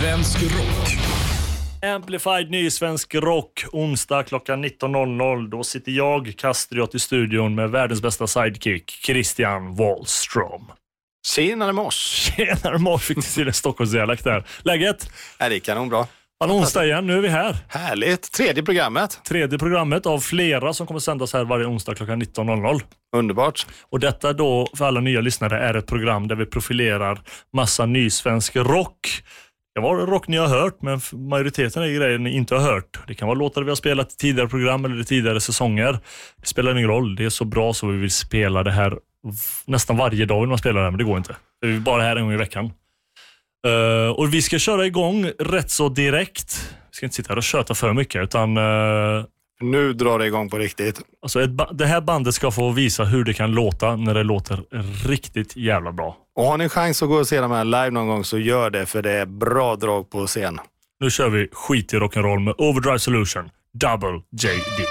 svensk rock. Amplified ny svensk rock, onsdag klockan 19.00. Då sitter jag, Kastriot, i studion med världens bästa sidekick, Christian Wallström. Tjenare mors! Tjenare mors, fick till en Stockholmsdialekt där. Läget? Är det kanonbra. Fan, onsdag igen, nu är vi här. Härligt! Tredje programmet. Tredje programmet av flera som kommer sändas här varje onsdag klockan 19.00. Underbart. Och detta då, för alla nya lyssnare, är ett program där vi profilerar massa ny svensk rock. Det kan vara rock ni har hört, men majoriteten är grejer ni inte har hört. Det kan vara låtar vi har spelat i tidigare program eller i tidigare säsonger. Det spelar ingen roll. Det är så bra så vi vill spela det här nästan varje dag vill man spela det här, men det går inte. Vi är bara här en gång i veckan. Uh, och Vi ska köra igång rätt så direkt. Vi ska inte sitta här och köta för mycket, utan uh, nu drar det igång på riktigt. Alltså det här bandet ska få visa hur det kan låta när det låter riktigt jävla bra. Och har ni chans att gå och se dem här live någon gång så gör det, för det är bra drag på scen. Nu kör vi skit i rock'n'roll med Overdrive Solution, Double JD.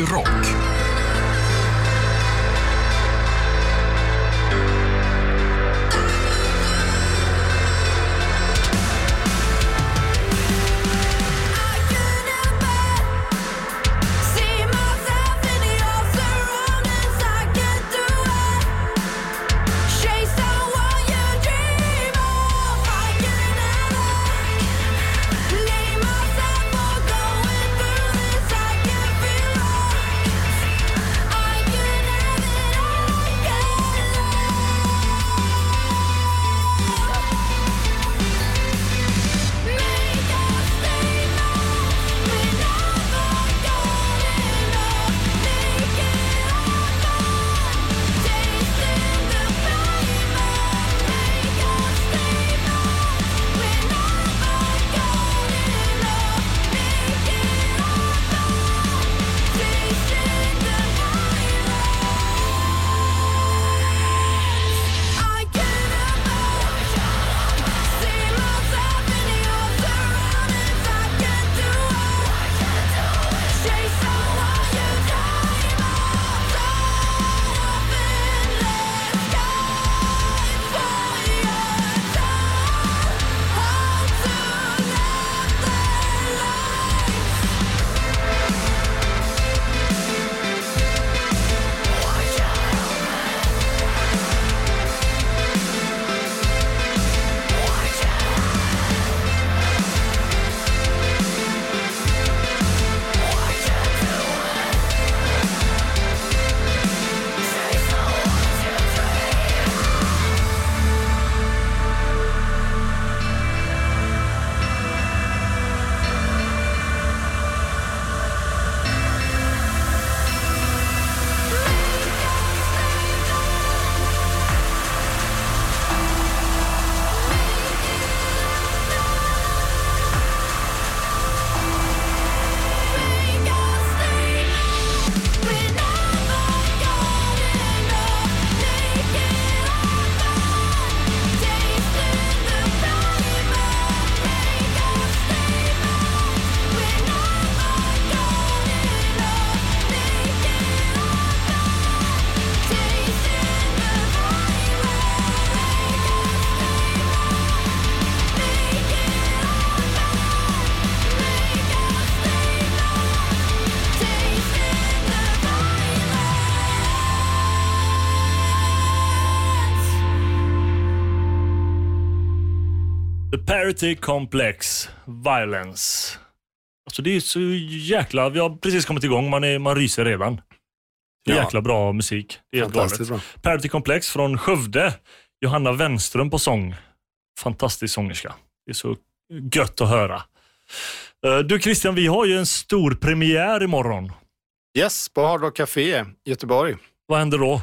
Radio Rock. Parity Complex Violence. Alltså det är så jäkla... Vi har precis kommit igång, man, är, man ryser redan. Det är Ja. jäkla bra musik. Det är. Fantastiskt bra. Parity Complex från Skövde. Johanna Wenström på sång. Fantastisk sångerska. Det är så gött att höra. Eh, Du Christian, vi har ju en stor premiär imorgon. Yes, på Hard Rock Café i Göteborg. Vad händer då?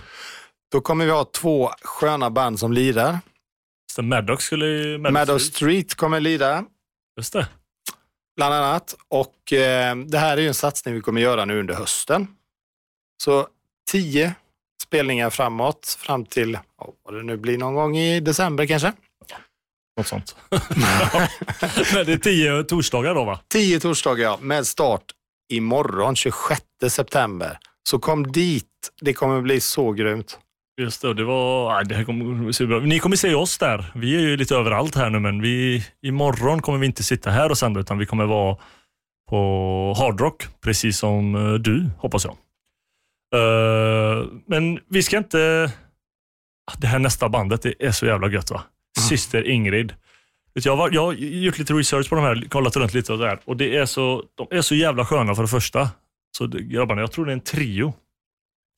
Då kommer vi ha två sköna band som lirar. Så Maddox skulle... Meadow Street kommer lira, Just det. bland annat. Och eh, det här är ju en satsning vi kommer göra nu under hösten. Så tio spelningar framåt, fram till, vad det nu blir någon gång i december kanske. Något sånt. Men det är tio torsdagar då va? Tio torsdagar ja, med start imorgon 26 september. Så kom dit, det kommer bli så grymt. Just det, det var... Det här kommer. Ni kommer se oss där. Vi är ju lite överallt här nu, men vi, imorgon kommer vi inte sitta här och sända, utan vi kommer vara på Hard Rock, precis som eh, du, hoppas jag. Eh, men vi ska inte... Ah, Det här nästa bandet, det är så jävla gött va? Syster Ingrid. Jag, var, jag har gjort lite research på de här, kollat runt lite och där. Och det är så, de är så jävla sköna för det första. Så grabbarna, jag tror det är en trio.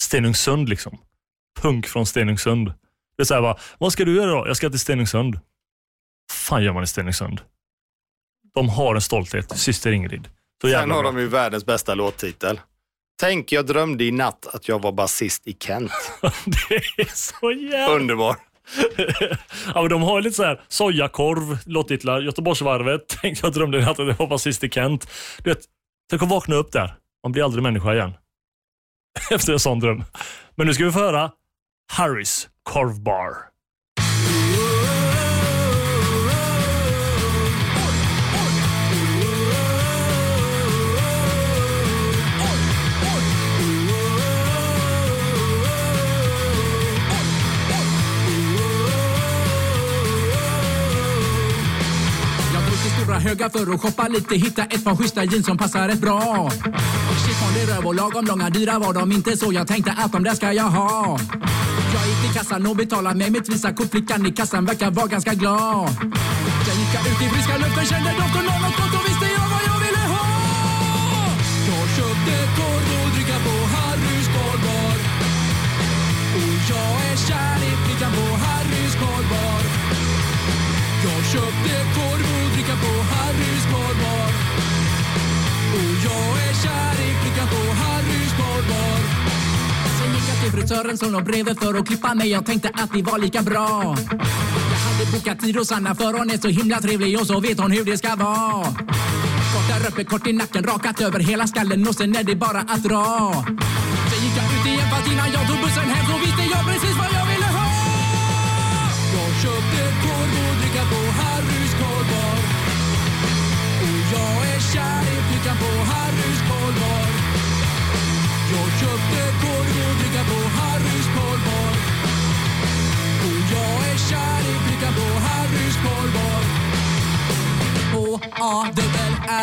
Stenungsund liksom punk från Stenungsund. Det är så här bara, vad ska du göra då? Jag ska till Stenungsund. fan gör man i Stenungsund? De har en stolthet, syster Ingrid. Så Sen har bra. de ju världens bästa låttitel. Tänk, jag drömde i natt att jag var basist i Kent. det är så jävla... Underbar. ja, men de har lite så här sojakorv, låttitlar, Göteborgsvarvet. Tänk jag drömde i natt att jag var basist i Kent. Du vet, tänk att vakna upp där. Man blir aldrig människa igen. Efter en sån dröm. Men nu ska vi få höra Harrys korvbar. Jag stora högar för att shoppa lite, hitta ett par schyssta jeans som passar rätt bra. Chiffon det röv och lagom långa, dyra var de inte så jag tänkte att de där ska jag ha. Jag gick till kassan och betalade med mitt Visakort, flickan i kassan verkar vara ganska glad. Sen gick jag ut i friska luften, kände doften av något gott och visste jag vad jag ville ha. Jag köpte korv och dricka på Harrys korvbar. Och jag är kär i flickan på Harrys korvbar. Jag köpte korv och dricka på Harrys korvbar. Och jag är kär i flickan på Harrys korvbar. Till frisören som låg bredvid för att klippa mig. Jag tänkte att vi var lika bra. Jag hade bokat tid hos Anna för hon är så himla trevlig och så vet hon hur det ska vara. Kort där uppe, kort i nacken, rakat över hela skallen och sen är det bara att dra. Sen gick jag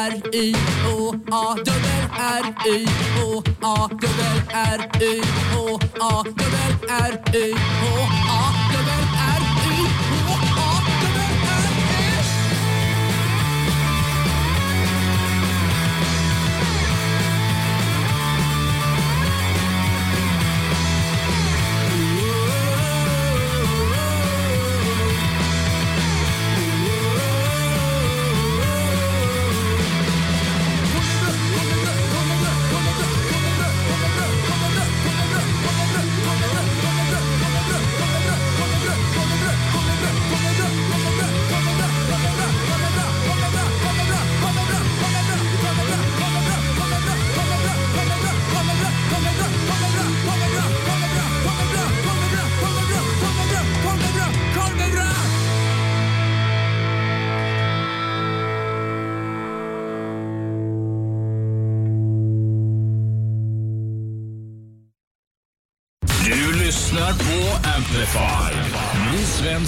R-I-H-A dubbel R-I-H-A dubbel R-I-H-A dubbel R-I-H-A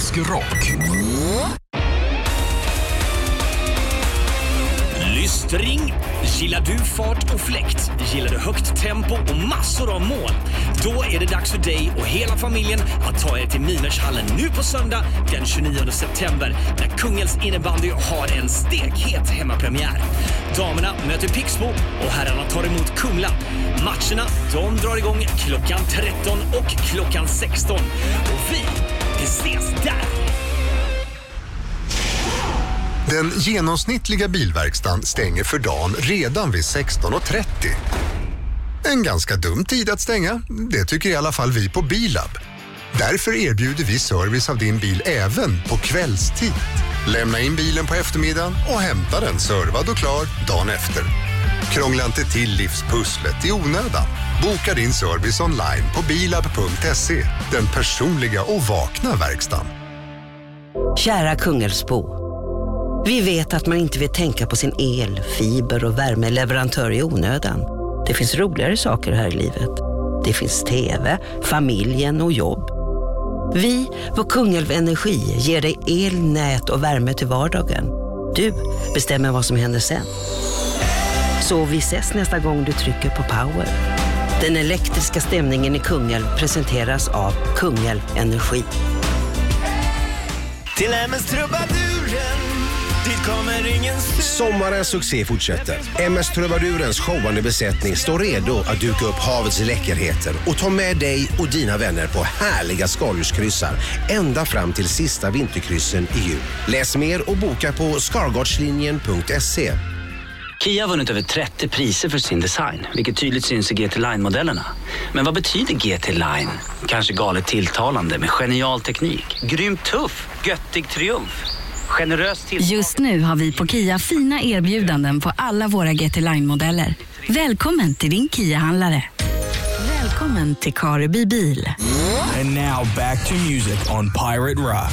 svensk rock. Lystring? Gillar du fart och fläkt? Gillar du högt tempo och massor av mål? Då är det dags för dig och hela familjen att ta er till Mimershallen nu på söndag den 29 september när Kungälvs innebandy har en stekhet hemmapremiär. Damerna möter Pixbo och herrarna tar emot Kumla. Matcherna de drar igång klockan 13 och klockan 16. Och vi, vi ses där! Den genomsnittliga bilverkstan stänger för dagen redan vid 16.30. En ganska dum tid att stänga, det tycker i alla fall vi på Bilab. Därför erbjuder vi service av din bil även på kvällstid. Lämna in bilen på eftermiddagen och hämta den servad och klar dagen efter. Krångla inte till livspusslet i onödan. Boka din service online på bilab.se. Den personliga och vakna verkstaden. Kära Kungälvsbo. Vi vet att man inte vill tänka på sin el, fiber och värmeleverantör i onödan. Det finns roligare saker här i livet. Det finns TV, familjen och jobb. Vi på Kungälv Energi ger dig el, nät och värme till vardagen. Du bestämmer vad som händer sen. Så vi ses nästa gång du trycker på power. Den elektriska stämningen i Kungälv presenteras av Kungälv Energi. Till MS Trubaduren, Sommarens succé fortsätter. MS Trubadurens showande besättning står redo att duka upp havets läckerheter och ta med dig och dina vänner på härliga skaldjurskryssar ända fram till sista vinterkryssen i jul. Läs mer och boka på skargardslinjen.se. Kia har vunnit över 30 priser för sin design, vilket tydligt syns i GT Line-modellerna. Men vad betyder GT Line? Kanske galet tilltalande med genial teknik, grymt tuff, göttig triumf. Generös till... Just nu har vi på Kia fina erbjudanden på alla våra GT Line-modeller. Välkommen till din Kia-handlare. Välkommen till Kareby bil. And now back to music on Pirate Rock.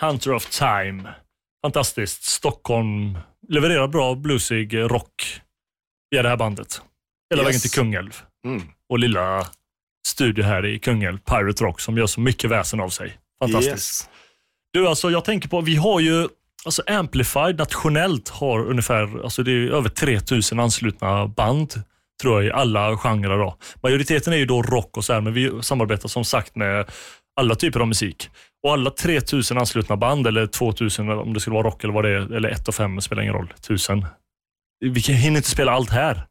Hunter of Time. Fantastiskt. Stockholm levererar bra bluesig rock via det här bandet. Hela Yes. vägen till Kungälv. Mm. Och lilla studio här i Kungälv, Pirate Rock, som gör så mycket väsen av sig. Fantastiskt. Yes. Du, alltså jag tänker på, vi har ju, alltså Amplified nationellt har ungefär, alltså det är över 3000 anslutna band, tror jag, i alla genrer. Då. Majoriteten är ju då rock och så här, men vi samarbetar som sagt med alla typer av musik. Och alla 3000 anslutna band, eller 2000 om det skulle vara rock eller vad det är, eller 1 och 5 spelar ingen roll, 1000. Vi hinner inte spela allt här.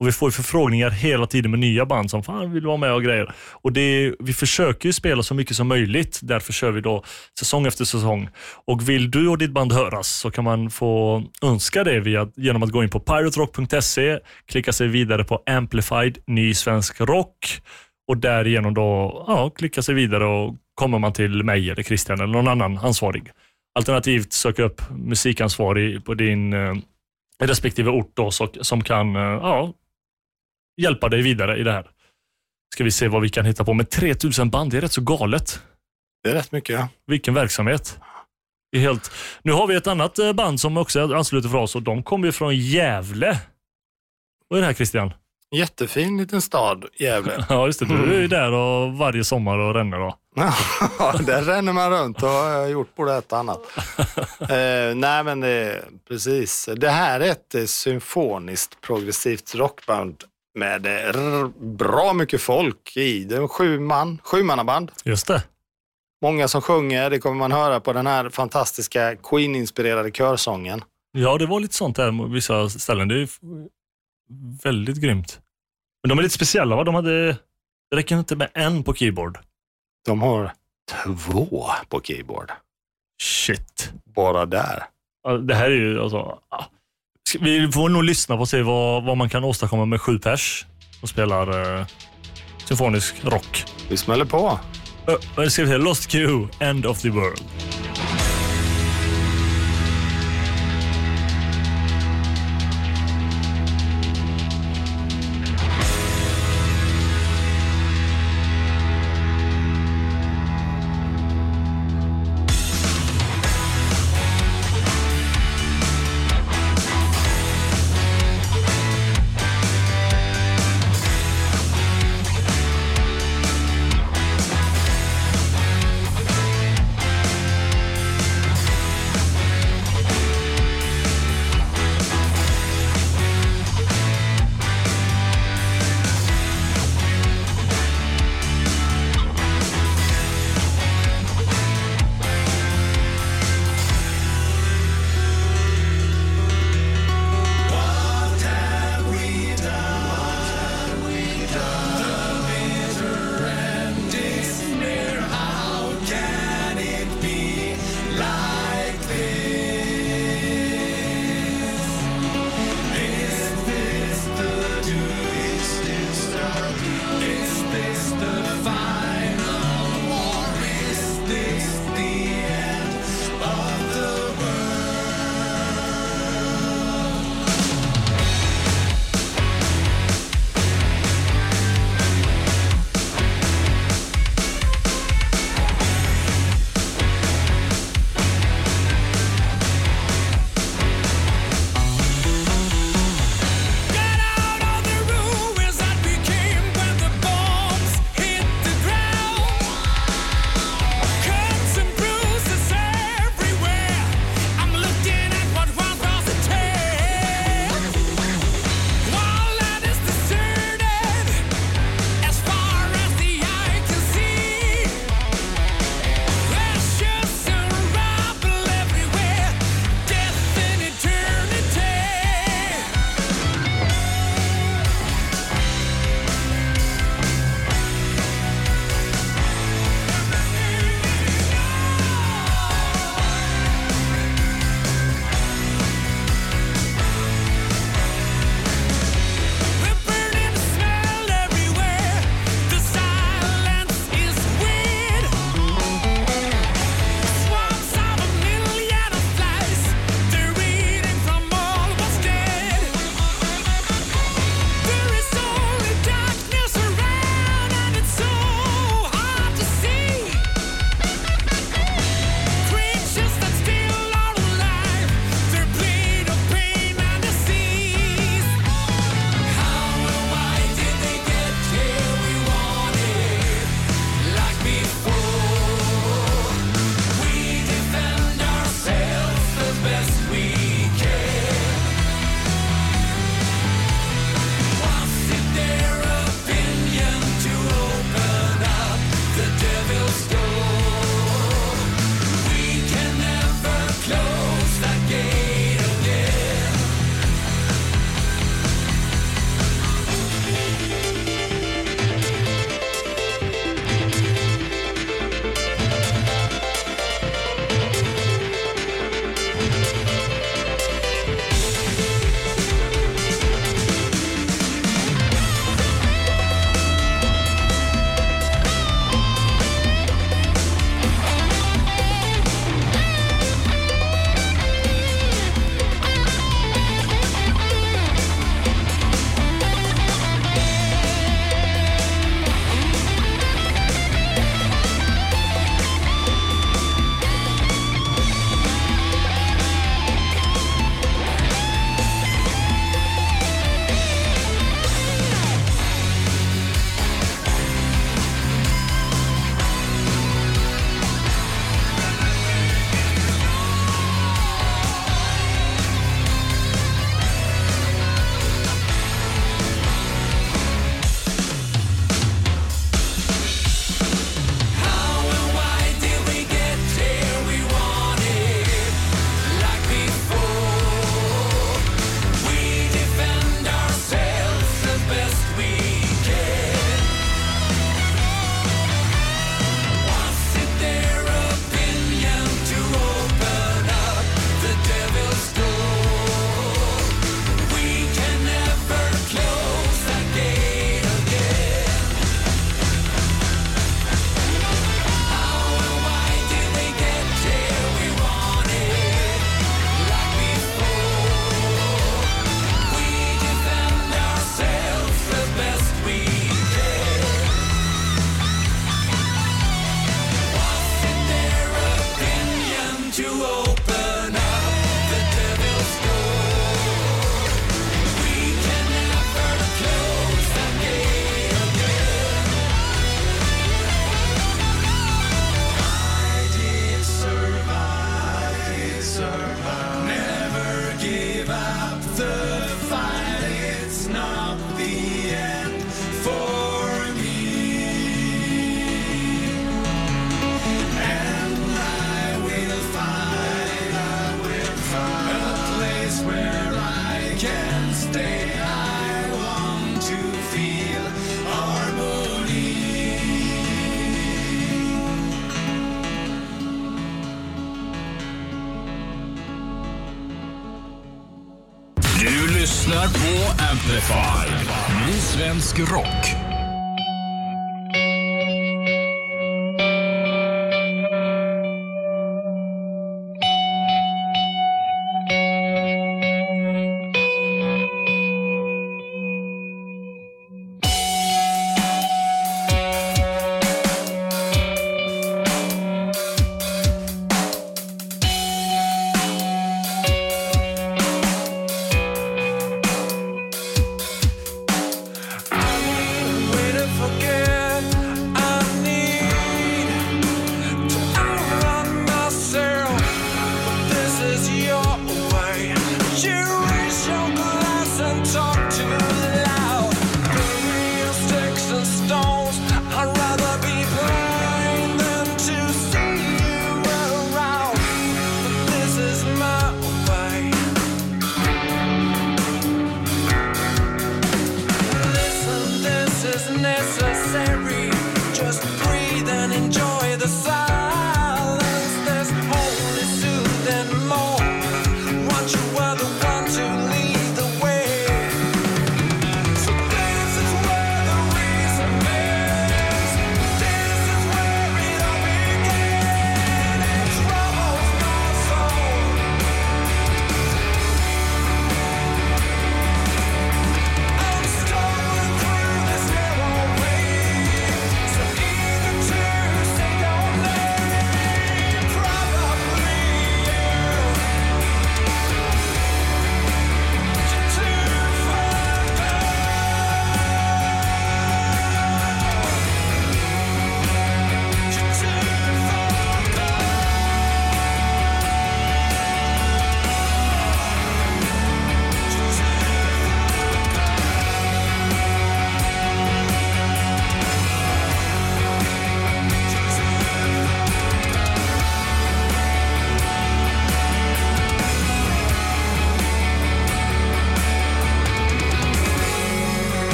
Och Vi får ju förfrågningar hela tiden med nya band som fan vill vara med och grejer. Och det, vi försöker ju spela så mycket som möjligt. Därför kör vi då säsong efter säsong. Och vill du och ditt band höras så kan man få önska det via, genom att gå in på piraterock.se, klicka sig vidare på Amplified ny svensk rock och därigenom då ja, klicka sig vidare och kommer man till mig eller Christian eller någon annan ansvarig. Alternativt söka upp musikansvarig på din eh, respektive ort då, så, som kan eh, ja, hjälpa dig vidare i det här. Ska vi se vad vi kan hitta på. Med 3000 band, det är rätt så galet. Det är rätt mycket. Ja. Vilken verksamhet. Det är helt... Nu har vi ett annat eh, band som också är anslutet för oss och de kommer ju från Gävle. Vad är det här Christian? Jättefin liten stad, Gävle. Ja, just det. Du är ju där och varje sommar och ränner då. Ja, där ränner man runt och har gjort både ett och annat. eh, nej, men det, precis. Det här är ett eh, symfoniskt progressivt rockband med eh, bra mycket folk i. Det är en sju man, sjumannaband. Just det. Många som sjunger, det kommer man höra på den här fantastiska Queen-inspirerade körsången. Ja, det var lite sånt där vissa ställen. Det är väldigt grymt. Men de är lite speciella va? De hade... Det räcker inte med en på keyboard. De har två på keyboard. Shit. Bara där. Det här är ju alltså... Ska- Vi får nog lyssna på och se vad, vad man kan åstadkomma med sju pers och spelar eh, symfonisk rock. Vi smäller på. Uh, vad ska vi säga? Lost Q, End of the World.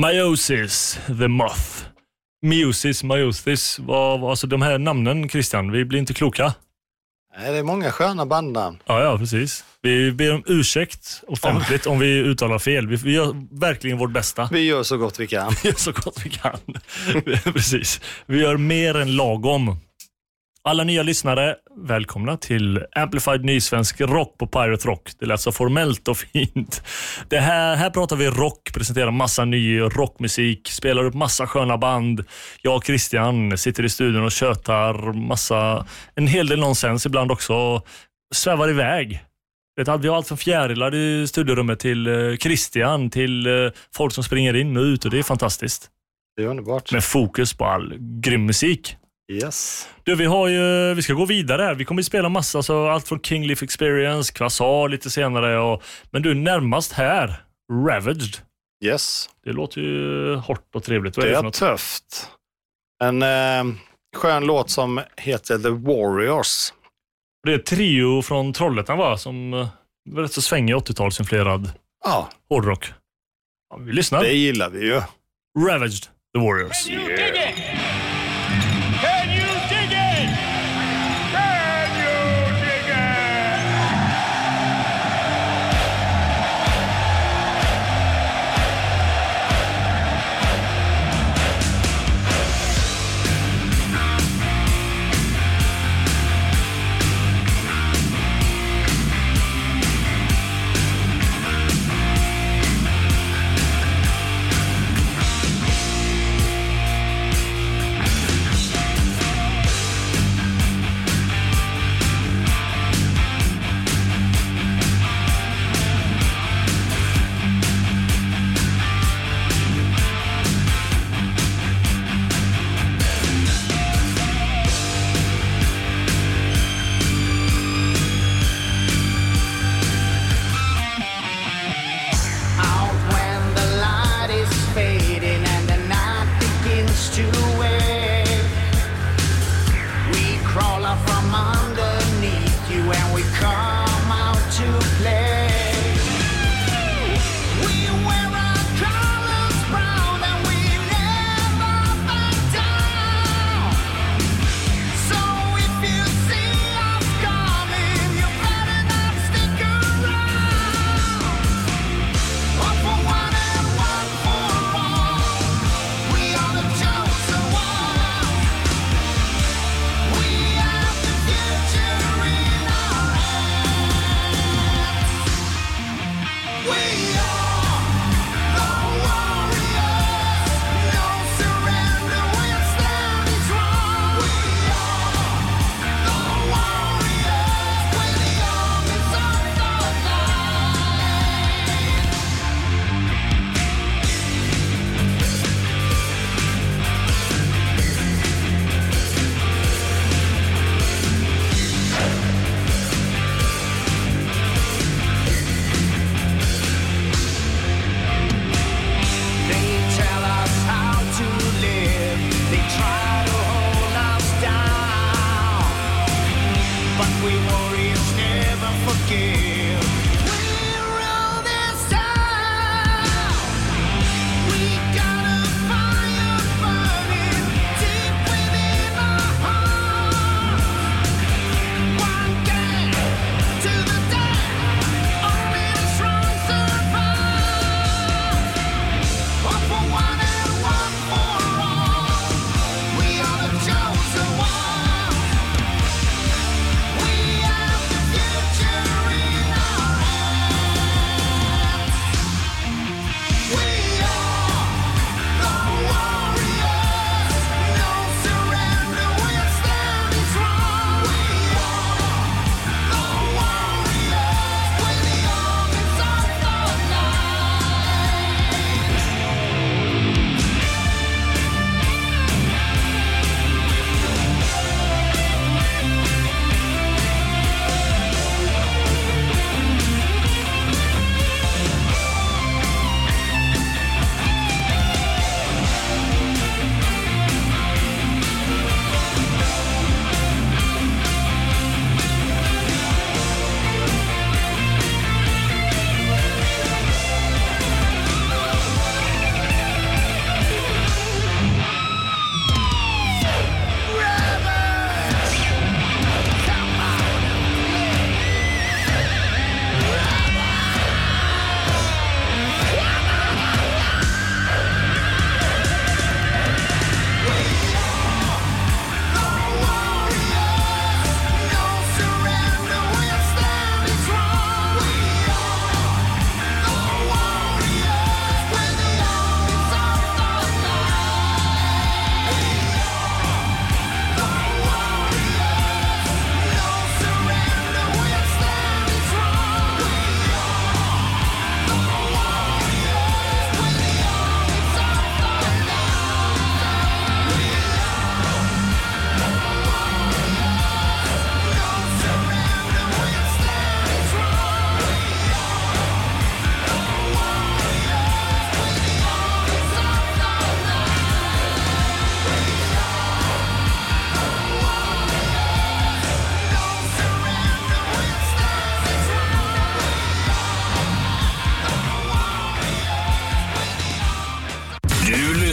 Meiosis, The Moth. Meiosis, meiosis. Vad, alltså de här namnen Christian, vi blir inte kloka. Nej, det är många sköna bandnamn. Ja, ja, precis. Vi ber om ursäkt offentligt om vi uttalar fel. Vi, vi gör verkligen vårt bästa. Vi gör så gott vi kan. Vi gör så gott vi kan. precis. Vi gör mer än lagom. Alla nya lyssnare, välkomna till Amplified Nysvensk Rock på Pirate Rock. Det lät så formellt och fint. Det här, här pratar vi rock, presenterar massa ny rockmusik, spelar upp massa sköna band. Jag och Christian sitter i studion och tjötar massa, en hel del nonsens ibland också. Svävar iväg. Vet, vi har allt från fjärilar i studiorummet till eh, Christian, till eh, folk som springer in och ut och det är fantastiskt. Det är underbart. Med fokus på all grym musik. Yes. Du, vi, har ju, vi ska gå vidare. här. Vi kommer att spela massa, så allt från King Leaf Experience, Quasar lite senare. Och, men du, närmast här, Ravaged. Yes. Det låter ju hårt och trevligt. Vad är Det det för är tufft. En eh, skön låt som heter The Warriors. Det är ett trio från Trollhättan va? Som eh, var rätt så svängig 80-talsinfluerad Ja, hårdrock. Ja, vi lyssnar. det gillar vi ju. Ravaged, The Warriors. Can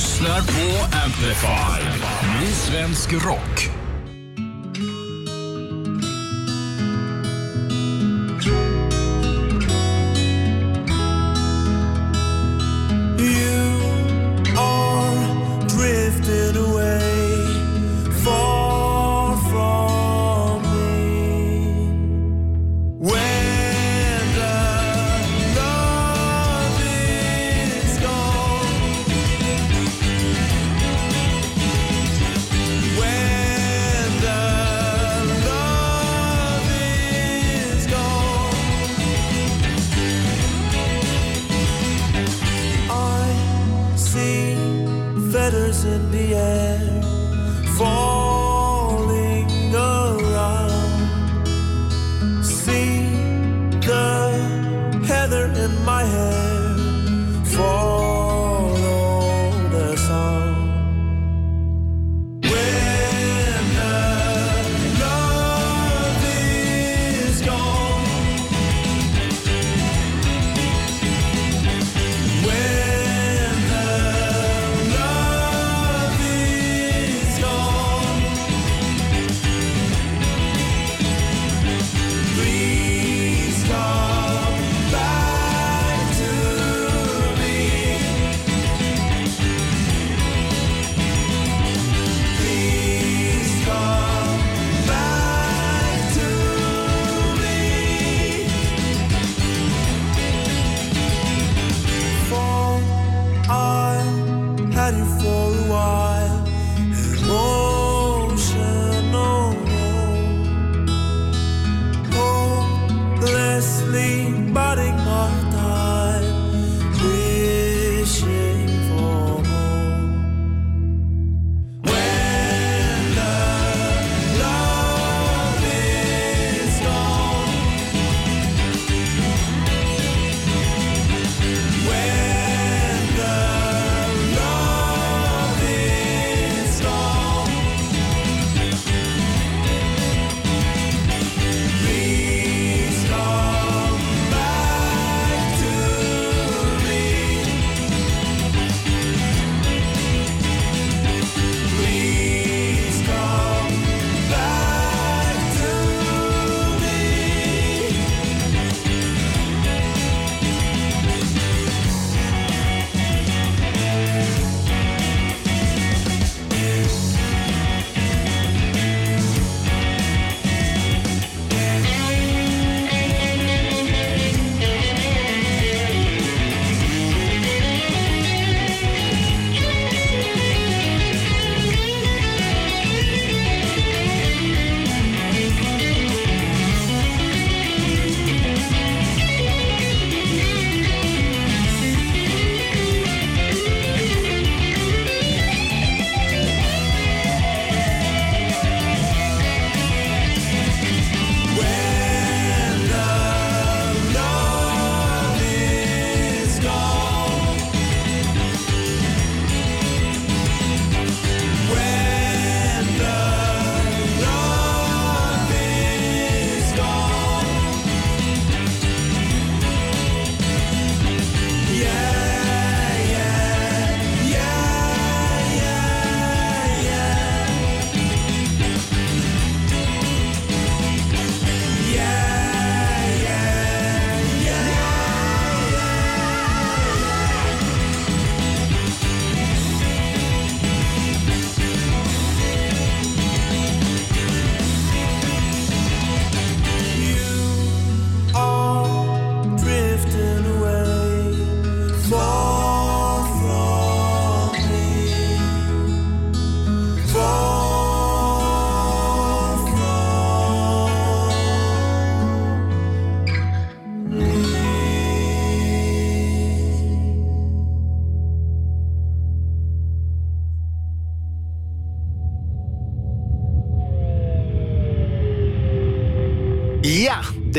lyssnar på Amplify. Ny svensk rock.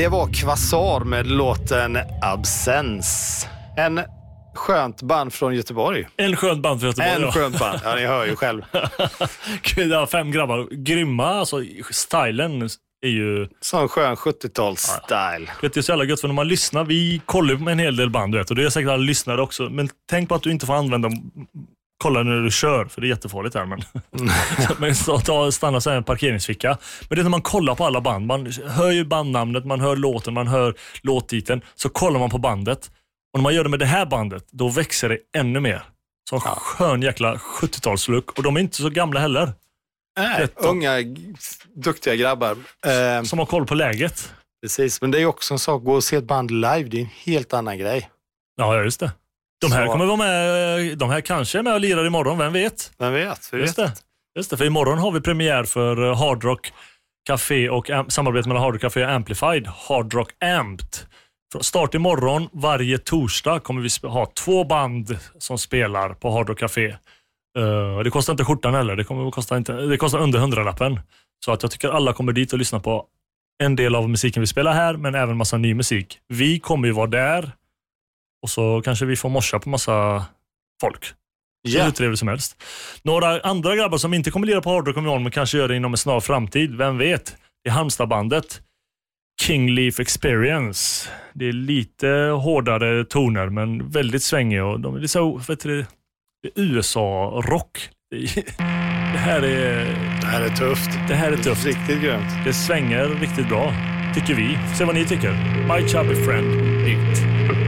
Det var Quasar med låten Absens. En skönt band från Göteborg. En skönt band från Göteborg. En ja. skönt band, ja ni hör ju själv. Gud, ja, fem grabbar. Grymma. Alltså, stylen är ju... Sån skön 70-tals-style. Vet, det är så jävla gött för när man lyssnar, vi kollar med en hel del band du vet, och det är säkert alla lyssnare också, men tänk på att du inte får använda kolla när du kör, för det är jättefarligt här. Men, men så, ta, stanna så här i en parkeringsficka. Men det är när man kollar på alla band. Man hör ju bandnamnet, man hör låten, man hör låttiteln. Så kollar man på bandet. Och när man gör det med det här bandet, då växer det ännu mer. Som skön jäkla 70-talslook. Och de är inte så gamla heller. Nej, Rätt. unga, duktiga grabbar. Eh, Som har koll på läget. precis, men det är också en sak, gå och se ett band live, det är en helt annan grej. Ja, ja, just det. De här Så- kommer vara med, de här kanske är med och lirar imorgon, vem vet? Vem vet? Vi Just vet. det. Just det, för imorgon har vi premiär för eh, Hard Rock Café och Am- samarbete mellan Hard Rock Café och Amplified, Hard Rock Amped. Start imorgon, varje torsdag kommer vi ha två band som spelar på Hard Rock Café. Eh, det kostar inte skjortan heller, det, kommer kosta inte, det kostar under hundralappen. Så att jag tycker alla kommer dit och lyssnar på en del av musiken vi spelar här, men även massa ny musik. Vi kommer ju vara där och så kanske vi får morsa på massa folk. Så Ja. hur trevligt som helst. Några andra grabbar som inte kommer lira på Hard Rock imorgon, men kanske gör det inom en snar framtid. Vem vet? Det är Halmstadbandet. King Leaf Experience. Det är lite hårdare toner, men väldigt svängiga. Och de är lite så, vet du, det är USA-rock. Det här är... Det här är tufft. Det här är tufft. Riktigt grymt. Det svänger riktigt bra, tycker vi. Se vad ni tycker. My Chubby Friend 8.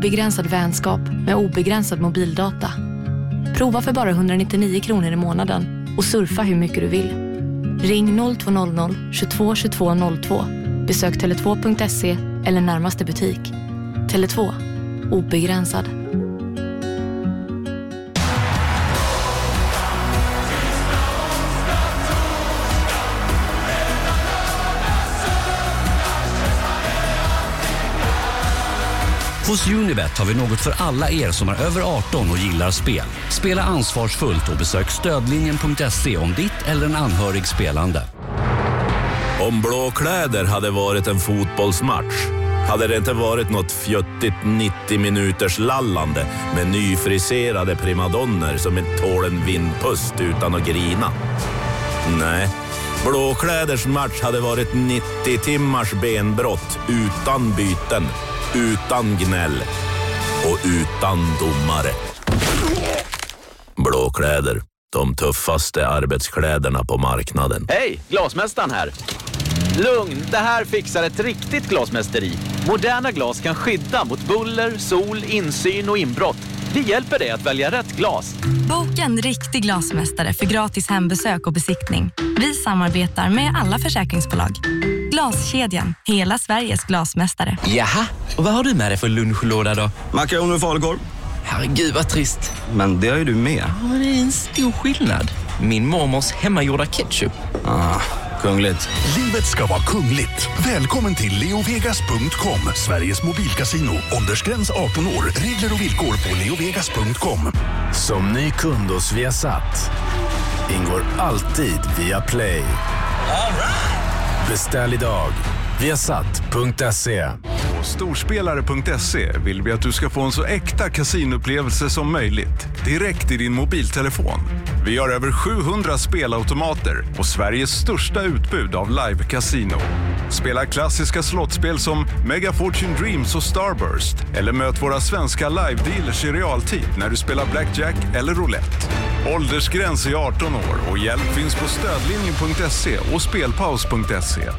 Obegränsad vänskap med obegränsad mobildata. Prova för bara 199 kronor i månaden och surfa hur mycket du vill. Ring 0200 22 22 02. Besök tele2.se eller närmaste butik. Tele2. Obegränsad. Hos Unibet har vi något för alla er som är över 18 och gillar spel. Spela ansvarsfullt och besök stödlinjen.se om ditt eller en anhörigs spelande. Om blåkläder hade varit en fotbollsmatch hade det inte varit något fjuttigt 90 minuters lallande med nyfriserade primadonner som inte tål en vindpust utan att grina. Nej, blåkläders match hade varit 90 timmars benbrott utan byten, utan gnäll och utan domare. Blåkläder, de tuffaste arbetskläderna på marknaden. Hej, glasmästaren här. Lugn, det här fixar ett riktigt glasmästeri. Moderna glas kan skydda mot buller, sol, insyn och inbrott. Vi hjälper dig att välja rätt glas. Boka en riktig glasmästare för gratis hembesök och besiktning. Vi samarbetar med alla försäkringsbolag. Glaskedjan, hela Sveriges glasmästare. Jaha, och vad har du med dig för lunchlåda då? Makaroner och falukorv. Herregud vad trist. Men det har ju du med. Ja, men det är en stor skillnad. Min mormors hemmagjorda ketchup. Ah, kungligt. Livet ska vara kungligt. Välkommen till leovegas.com, Sveriges mobilkasino. Åldersgräns 18 år. Regler och villkor på leovegas.com. Som ny kund hos Viasat ingår alltid via Play. Beställ idag. Viasat.se. På storspelare.se vill vi att du ska få en så äkta kasinoupplevelse som möjligt direkt i din mobiltelefon. Vi har över 700 spelautomater och Sveriges största utbud av live-casino. Spela klassiska slottspel som Mega Fortune Dreams och Starburst eller möt våra svenska live-dealers i realtid när du spelar Blackjack eller roulette. Åldersgräns är 18 år och hjälp finns på stödlinjen.se och spelpaus.se.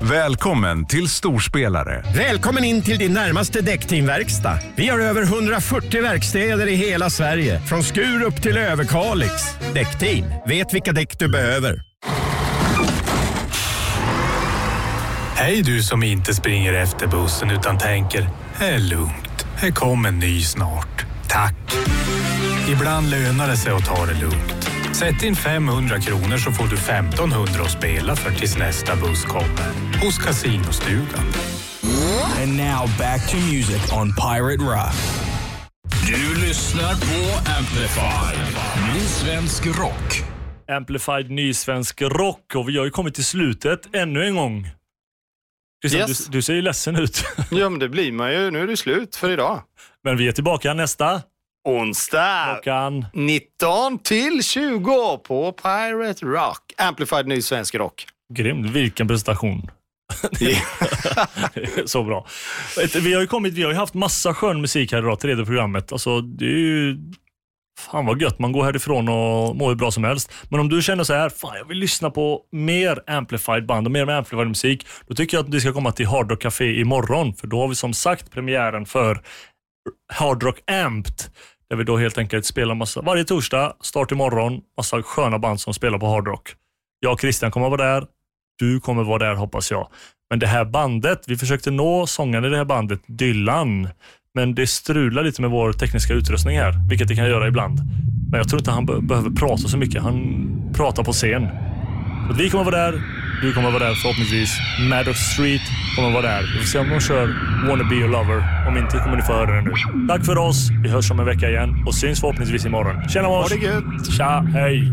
Välkommen till Storspelare. Välkommen in till din närmaste däckteamverkstad. Vi har över 140 verkstäder i hela Sverige. Från Skurup till Överkalix. Däckteam, vet vilka däck du behöver. Hej du som inte springer efter bussen utan tänker, det är lugnt, här kommer en ny snart. Tack! Ibland lönar det sig att ta det lugnt. Sätt in 500 kronor så får du 1500 att spela för tills nästa buss kommer. Hos Casinostugan. And now back to music on Pirate Rock. Du lyssnar på Amplify. Ny svensk rock. Amplified ny svensk rock och vi har ju kommit till slutet ännu en gång. Christian, Yes. du, du ser ju ledsen ut. Ja, men det blir man ju. Nu är det slut för idag. Men vi är tillbaka nästa onsdag. Klockan 19 till 20 på Pirate Rock. Amplified ny svensk rock. Grymt. Vilken prestation. så bra. Vi har ju kommit, vi har haft massa skön musik här idag, tredje programmet. Alltså, det är ju... Fan vad gött, man går härifrån och mår hur bra som helst. Men om du känner så här, fan jag vill lyssna på mer amplified band och mer amplified musik, då tycker jag att du ska komma till Hard Rock Café imorgon. För då har vi som sagt premiären för Hard Rock Amped. Där vi då helt enkelt spelar massa, varje torsdag, start imorgon, massa sköna band som spelar på Hardrock. Jag och Christian kommer vara där. Du kommer vara där hoppas jag. Men det här bandet, vi försökte nå sångaren i det här bandet, Dylan. Men det strular lite med vår tekniska utrustning här, vilket det kan göra ibland. Men jag tror inte han be- behöver prata så mycket. Han pratar på scen. Så vi kommer vara där, du kommer vara där förhoppningsvis. Maddox Street kommer vara där. Vi får se om de kör Wanna Be Your Lover. Om inte kommer ni få höra det nu. Tack för oss. Vi hörs om en vecka igen och syns förhoppningsvis imorgon. Tjena mors! Ha det gött! Tja, hej!